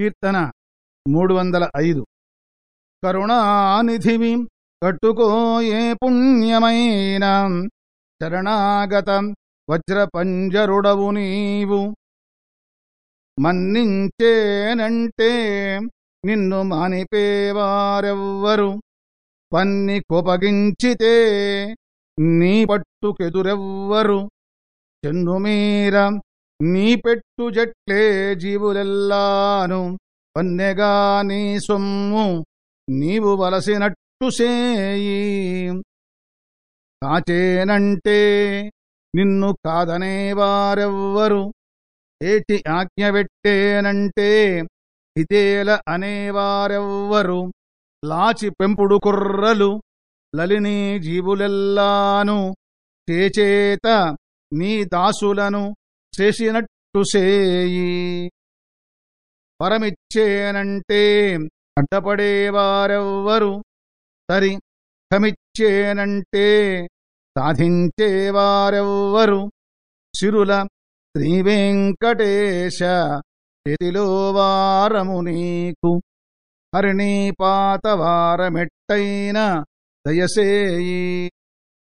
కీర్తన మూడు వందల ఐదు. కరుణానిధివి కట్టుకోయే పుణ్యమైన శరణాగతం వజ్రపంజరుడవు నీవు. మన్నించేనంటే నిన్ను మానిపేవారెవ్వరు. పన్ని కొపగించితే నీ పట్టుకెదురెవ్వరు. చెన్నుమీర నీ పెట్టు జట్లే జీవులెల్లాను పన్నెగా నీ సొమ్ము నీవు వలసినట్టు సేయి. కాచేనంటే నిన్ను కాదనే వారెవ్వరు ఏటి ఆజ్ఞ పెట్టేనంటే హితేల అనేవారెవ్వరు లాచి పెంపుడు కుర్రలు లలిని జీవులెల్లాను చేచేత నీ దాసులను చేసినట్టు సేయి వరమిచ్చేనంటే అడ్డపడేవారెవ్వరు తరి ఖమిచ్చేనంటే సాధించేవారెవ్వరు సిరుల శ్రీవెంకటేశ చేతిలో వారము నీకు. హరిణీపాత వారమెట్టైన దయసేయి.